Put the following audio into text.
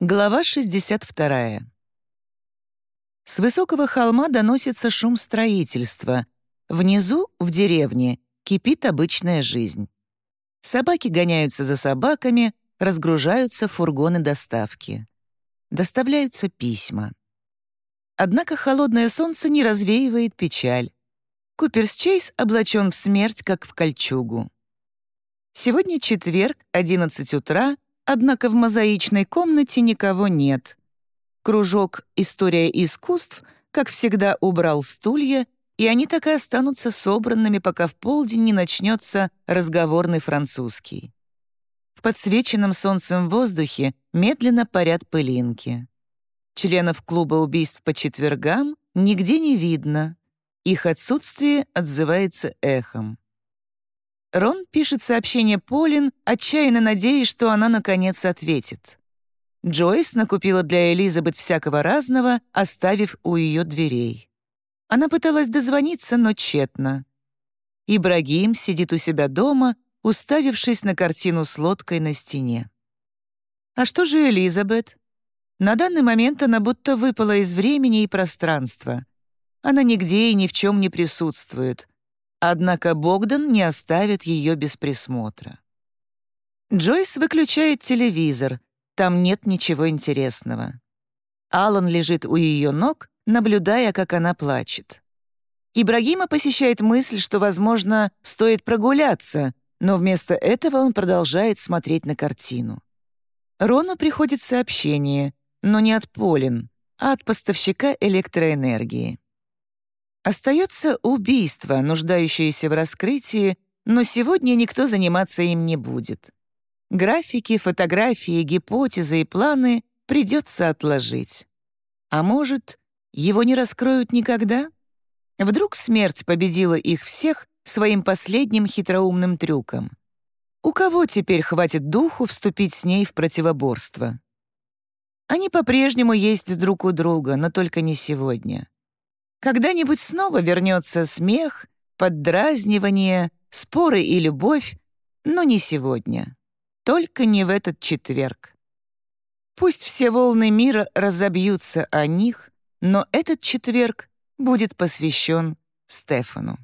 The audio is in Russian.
Глава 62. С высокого холма доносится шум строительства. Внизу, в деревне, кипит обычная жизнь. Собаки гоняются за собаками, разгружаются фургоны доставки. Доставляются письма. Однако холодное солнце не развеивает печаль. Куперс Чейз облачен в смерть, как в кольчугу. Сегодня четверг, 11 утра, Однако в мозаичной комнате никого нет. Кружок «История искусств», как всегда, убрал стулья, и они так и останутся собранными, пока в полдень не начнется разговорный французский. В подсвеченном солнцем воздухе медленно парят пылинки. Членов клуба убийств по четвергам нигде не видно. Их отсутствие отзывается эхом. Рон пишет сообщение Полин, отчаянно надеясь, что она наконец ответит. Джойс накупила для Элизабет всякого разного, оставив у ее дверей. Она пыталась дозвониться, но тщетно. Ибрагим сидит у себя дома, уставившись на картину с лодкой на стене. А что же Элизабет? На данный момент она будто выпала из времени и пространства. Она нигде и ни в чем не присутствует — Однако Богдан не оставит ее без присмотра. Джойс выключает телевизор, там нет ничего интересного. Алан лежит у ее ног, наблюдая, как она плачет. Ибрагима посещает мысль, что, возможно, стоит прогуляться, но вместо этого он продолжает смотреть на картину. Рону приходит сообщение, но не от Полин, а от поставщика электроэнергии. Остается убийство, нуждающееся в раскрытии, но сегодня никто заниматься им не будет. Графики, фотографии, гипотезы и планы придется отложить. А может, его не раскроют никогда? Вдруг смерть победила их всех своим последним хитроумным трюком. У кого теперь хватит духу вступить с ней в противоборство? Они по-прежнему есть друг у друга, но только не сегодня. Когда-нибудь снова вернется смех, поддразнивание, споры и любовь, но не сегодня. Только не в этот четверг. Пусть все волны мира разобьются о них, но этот четверг будет посвящен Стефану.